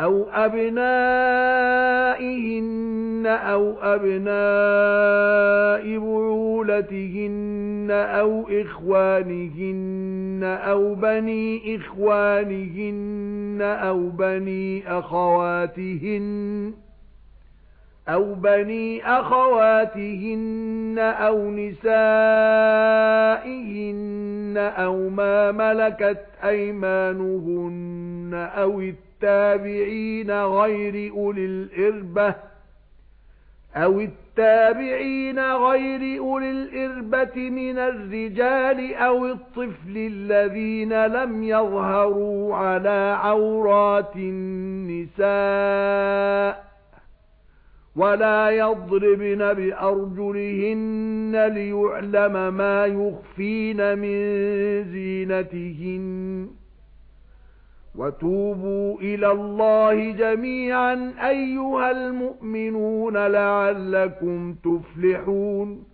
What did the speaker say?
أَوْ أَبْنَائِهِنَّ أَوْ أَبْنَاءِ بُعُولَتِهِنَّ أَوْ إِخْوَانِهِنَّ أَوْ بَنِي إِخْوَانِهِنَّ أَوْ بَنِي أَخَوَاتِهِنَّ أَوْ بَنِي أَخَوَاتِهِنَّ أَوْ نِسَائِهِنَّ أَوْ مَا مَلَكَتْ أَيْمَانُهُنَّ أَوْ التابعين غير أولي الإربة أو التابعين غير أولي الإربة من الرجال أو الطفل الذين لم يظهروا على عورات النساء ولا يضربن بأرجلهن ليعلم ما يخفين من زينتهن وَتُوبُوا إِلَى اللَّهِ جَمِيعًا أَيُّهَا الْمُؤْمِنُونَ لَعَلَّكُمْ تُفْلِحُونَ.